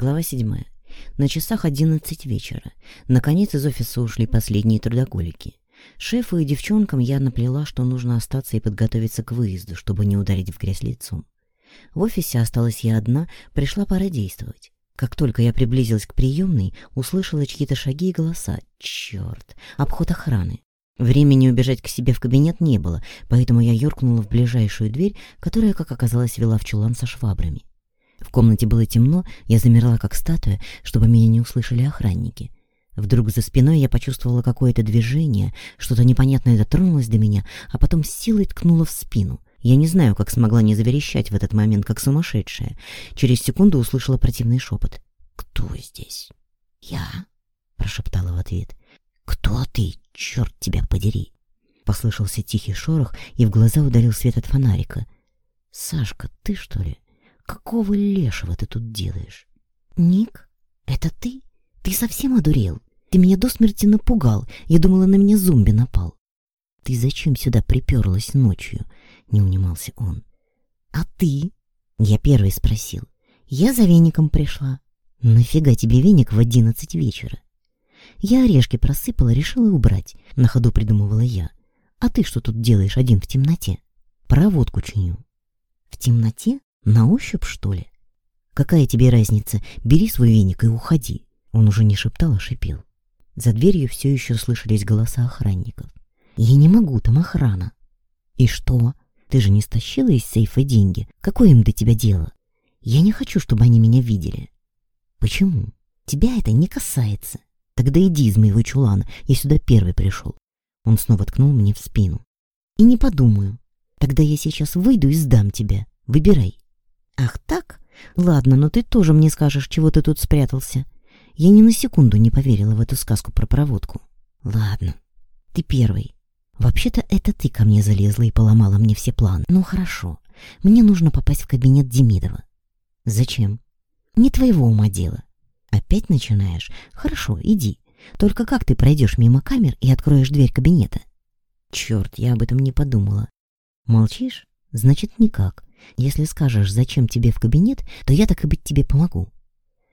Глава седьмая. На часах одиннадцать вечера. Наконец из офиса ушли последние трудоголики. Шефу и девчонкам я наплела, что нужно остаться и подготовиться к выезду, чтобы не ударить в грязь лицом. В офисе осталась я одна, пришла пора действовать. Как только я приблизилась к приемной, услышала чьи-то шаги и голоса. Черт! Обход охраны. Времени убежать к себе в кабинет не было, поэтому я юркнула в ближайшую дверь, которая, как оказалось, вела в чулан со швабрами. В комнате было темно, я замерла как статуя, чтобы меня не услышали охранники. Вдруг за спиной я почувствовала какое-то движение, что-то непонятное дотронулось до меня, а потом с силой ткнуло в спину. Я не знаю, как смогла не заверещать в этот момент, как сумасшедшая. Через секунду услышала противный шепот. «Кто здесь?» «Я?» — прошептала в ответ. «Кто ты, черт тебя подери?» Послышался тихий шорох, и в глаза ударил свет от фонарика. «Сашка, ты что ли? Какого лешего ты тут делаешь?» «Ник, это ты? Ты совсем одурел? Ты меня до смерти напугал. Я думала, на меня зомби напал». «Ты зачем сюда приперлась ночью?» — не унимался он. «А ты?» — я первый спросил. «Я за веником пришла». «Нафига тебе веник в одиннадцать вечера?» Я орешки просыпала, решила убрать. На ходу придумывала я. «А ты что тут делаешь один в темноте?» «Проводку чиню». «В темноте? На ощупь, что ли?» «Какая тебе разница? Бери свой веник и уходи». Он уже не шептал, а шипел. За дверью все еще слышались голоса охранников. «Я не могу, там охрана». «И что? Ты же не стащила из сейфа деньги. Какое им до тебя дело? Я не хочу, чтобы они меня видели. Почему? Тебя это не касается. Тогда иди из моего чулана. Я сюда первый пришел. Он снова ткнул мне в спину. И не подумаю. Тогда я сейчас выйду и сдам тебя. Выбирай. Ах так? Ладно, но ты тоже мне скажешь, чего ты тут спрятался. Я ни на секунду не поверила в эту сказку про проводку. Ладно, ты первый. Вообще-то это ты ко мне залезла и поломала мне все планы. Ну хорошо, мне нужно попасть в кабинет Демидова. Зачем? Не твоего ума дело. Опять начинаешь? Хорошо, иди. Только как ты пройдешь мимо камер и откроешь дверь кабинета? Черт, я об этом не подумала. Молчишь? Значит, никак. Если скажешь, зачем тебе в кабинет, то я так и быть тебе помогу.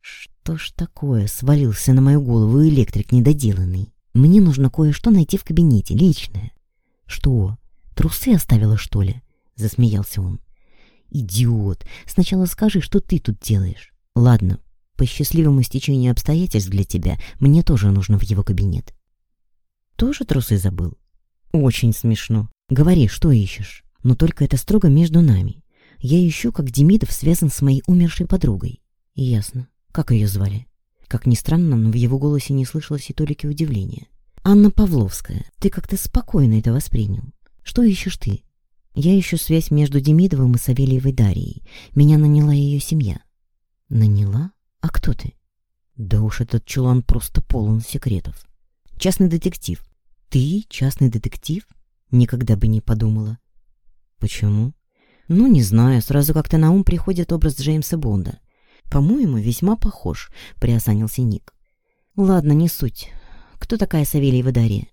Что ж такое, свалился на мою голову электрик недоделанный. Мне нужно кое-что найти в кабинете, личное. Что, трусы оставила, что ли? Засмеялся он. Идиот, сначала скажи, что ты тут делаешь. Ладно, по счастливому стечению обстоятельств для тебя мне тоже нужно в его кабинет. Тоже трусы забыл? Очень смешно. Говори, что ищешь. Но только это строго между нами. Я ищу, как Демидов связан с моей умершей подругой. Ясно. Как ее звали? Как ни странно, но в его голосе не слышалось и толики удивления. «Анна Павловская, ты как-то спокойно это воспринял. Что ищешь ты?» «Я ищу связь между Демидовым и Савельевой Дарьей. Меня наняла ее семья». «Наняла? А кто ты?» «Да уж этот чулан просто полон секретов. Частный детектив». «Ты частный детектив?» Никогда бы не подумала. «Почему?» «Ну, не знаю, сразу как-то на ум приходит образ Джеймса Бонда. «По-моему, весьма похож», — приосанился Ник. «Ладно, не суть. Кто такая Савельева Дарья?»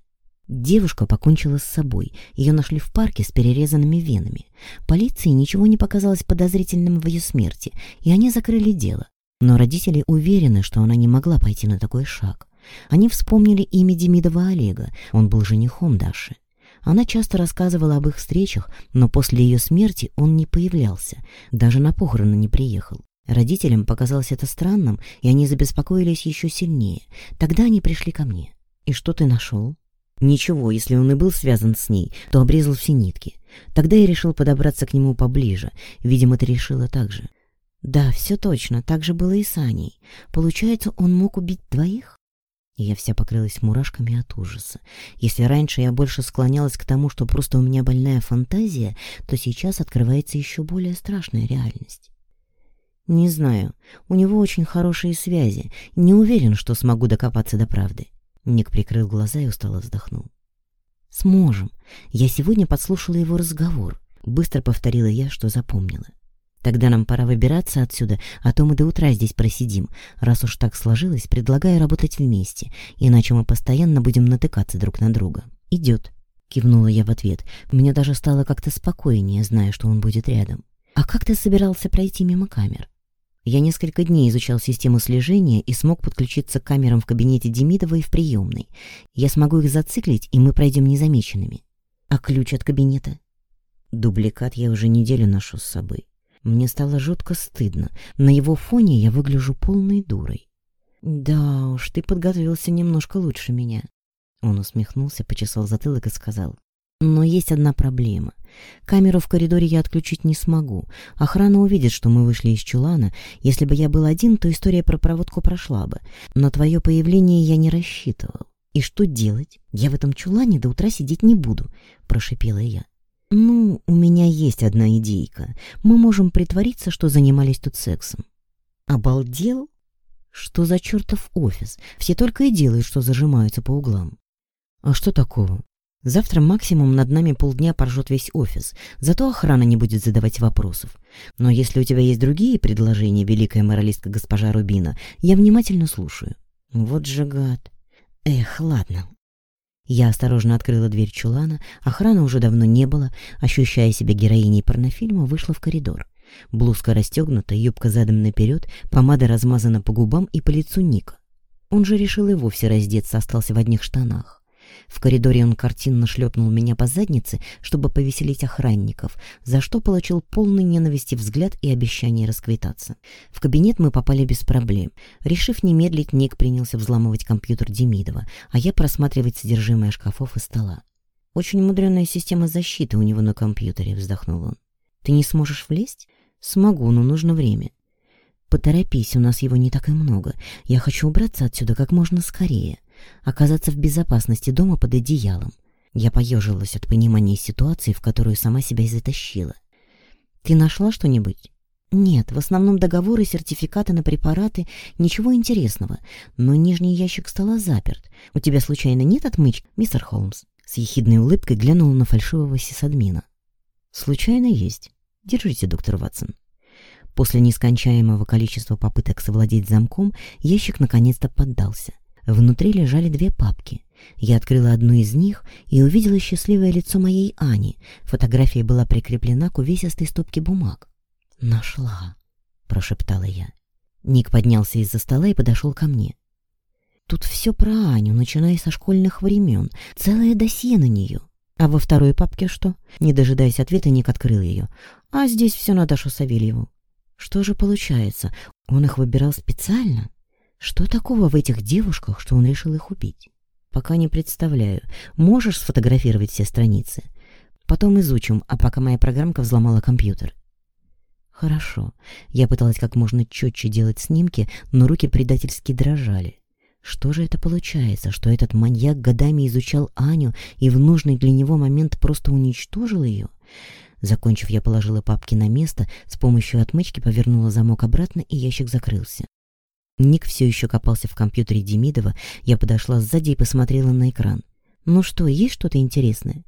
Девушка покончила с собой. Ее нашли в парке с перерезанными венами. Полиции ничего не показалось подозрительным в ее смерти, и они закрыли дело. Но родители уверены, что она не могла пойти на такой шаг. Они вспомнили имя Демидова Олега, он был женихом Даши. Она часто рассказывала об их встречах, но после ее смерти он не появлялся, даже на похороны не приехал. Родителям показалось это странным, и они забеспокоились еще сильнее. Тогда они пришли ко мне. «И что ты нашел?» «Ничего, если он и был связан с ней, то обрезал все нитки. Тогда я решил подобраться к нему поближе. Видимо, ты решила так же». «Да, все точно, так же было и с Аней. Получается, он мог убить двоих?» И я вся покрылась мурашками от ужаса. Если раньше я больше склонялась к тому, что просто у меня больная фантазия, то сейчас открывается еще более страшная реальность. Не знаю. У него очень хорошие связи. Не уверен, что смогу докопаться до правды. Ник прикрыл глаза и устало вздохнул. Сможем. Я сегодня подслушала его разговор. Быстро повторила я, что запомнила. Тогда нам пора выбираться отсюда, а то мы до утра здесь просидим. Раз уж так сложилось, предлагаю работать вместе, иначе мы постоянно будем натыкаться друг на друга. Идет. Кивнула я в ответ. Мне даже стало как-то спокойнее, зная, что он будет рядом. А как ты собирался пройти мимо камер? Я несколько дней изучал систему слежения и смог подключиться к камерам в кабинете Демидова и в приемной. Я смогу их зациклить, и мы пройдем незамеченными. А ключ от кабинета? Дубликат я уже неделю ношу с собой. Мне стало жутко стыдно. На его фоне я выгляжу полной дурой. «Да уж, ты подготовился немножко лучше меня». Он усмехнулся, почесал затылок и сказал. «Но есть одна проблема. Камеру в коридоре я отключить не смогу. Охрана увидит, что мы вышли из чулана. Если бы я был один, то история про проводку прошла бы. На твое появление я не рассчитывал. И что делать? Я в этом чулане до утра сидеть не буду», — прошипела я. «Ну, у меня есть одна идейка. Мы можем притвориться, что занимались тут сексом». «Обалдел?» «Что за чертов офис? Все только и делают, что зажимаются по углам». «А что такого? Завтра максимум над нами полдня поржет весь офис, зато охрана не будет задавать вопросов. Но если у тебя есть другие предложения, великая моралистка госпожа Рубина, я внимательно слушаю». «Вот же гад!» «Эх, ладно, я осторожно открыла дверь чулана, охраны уже давно не было, ощущая себя героиней порнофильма, вышла в коридор. Блузка расстегнута, юбка задом наперед, помада размазана по губам и по лицу Ника. Он же решил и вовсе раздеться, остался в одних штанах. В коридоре он картинно шлепнул меня по заднице, чтобы повеселить охранников, за что получил полный ненависти взгляд и обещание расквитаться. В кабинет мы попали без проблем. Решив не медлить, Ник принялся взламывать компьютер Демидова, а я просматривать содержимое шкафов и стола. «Очень мудреная система защиты у него на компьютере», — вздохнул он. «Ты не сможешь влезть?» «Смогу, но нужно время». «Поторопись, у нас его не так и много. Я хочу убраться отсюда как можно скорее» оказаться в безопасности дома под одеялом. Я поежилась от понимания ситуации, в которую сама себя и затащила. «Ты нашла что-нибудь?» «Нет, в основном договоры, сертификаты на препараты, ничего интересного. Но нижний ящик стола заперт. У тебя случайно нет отмычки, мистер Холмс?» С ехидной улыбкой глянула на фальшивого сисадмина. «Случайно есть. Держите, доктор Ватсон». После нескончаемого количества попыток совладеть замком, ящик наконец-то поддался — Внутри лежали две папки. Я открыла одну из них и увидела счастливое лицо моей Ани. Фотография была прикреплена к увесистой стопке бумаг. «Нашла», — прошептала я. Ник поднялся из-за стола и подошел ко мне. «Тут все про Аню, начиная со школьных времен. Целое досье на нее. А во второй папке что?» Не дожидаясь ответа, Ник открыл ее. «А здесь все на Дашу Савельеву». «Что же получается? Он их выбирал специально?» Что такого в этих девушках, что он решил их убить? Пока не представляю. Можешь сфотографировать все страницы? Потом изучим, а пока моя программка взломала компьютер. Хорошо. Я пыталась как можно четче делать снимки, но руки предательски дрожали. Что же это получается, что этот маньяк годами изучал Аню и в нужный для него момент просто уничтожил ее? Закончив, я положила папки на место, с помощью отмычки повернула замок обратно, и ящик закрылся. Ник все еще копался в компьютере Демидова, я подошла сзади и посмотрела на экран. «Ну что, есть что-то интересное?»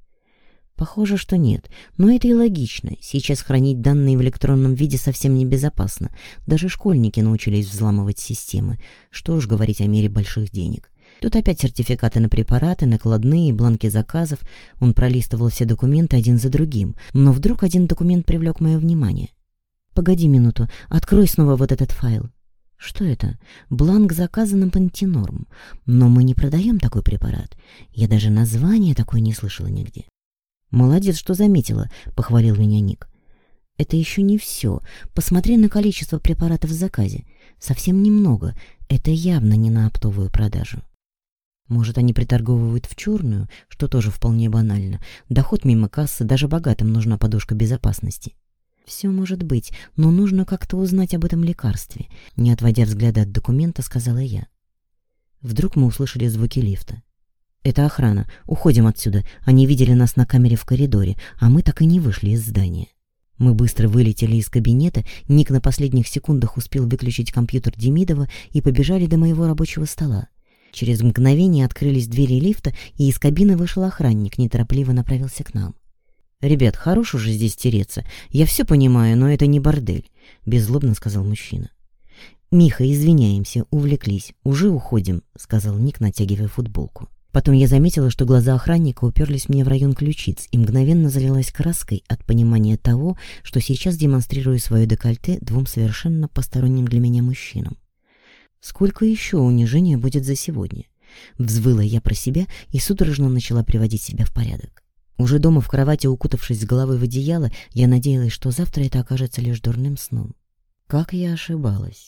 Похоже, что нет, но это и логично. Сейчас хранить данные в электронном виде совсем небезопасно. Даже школьники научились взламывать системы. Что уж говорить о мире больших денег. Тут опять сертификаты на препараты, накладные, бланки заказов. Он пролистывал все документы один за другим, но вдруг один документ привлек мое внимание. «Погоди минуту, открой снова вот этот файл». Что это? Бланк заказа на пантенорм. Но мы не продаем такой препарат. Я даже название такое не слышала нигде. Молодец, что заметила, похвалил меня Ник. Это еще не все. Посмотри на количество препаратов в заказе. Совсем немного. Это явно не на оптовую продажу. Может, они приторговывают в черную, что тоже вполне банально. Доход мимо кассы, даже богатым нужна подушка безопасности. Все может быть, но нужно как-то узнать об этом лекарстве. Не отводя взгляда от документа, сказала я. Вдруг мы услышали звуки лифта. «Это охрана. Уходим отсюда. Они видели нас на камере в коридоре, а мы так и не вышли из здания». Мы быстро вылетели из кабинета, Ник на последних секундах успел выключить компьютер Демидова и побежали до моего рабочего стола. Через мгновение открылись двери лифта, и из кабины вышел охранник, неторопливо направился к нам. «Ребят, хорош уже здесь тереться. Я все понимаю, но это не бордель», — беззлобно сказал мужчина. «Миха, извиняемся, увлеклись. Уже уходим», — сказал Ник, натягивая футболку. Потом я заметила, что глаза охранника уперлись мне в район ключиц и мгновенно залилась краской от понимания того, что сейчас демонстрирую свое декольте двум совершенно посторонним для меня мужчинам. Сколько еще унижения будет за сегодня? Взвыла я про себя и судорожно начала приводить себя в порядок. Уже дома в кровати, укутавшись с головой в одеяло, я надеялась, что завтра это окажется лишь дурным сном. Как я ошибалась.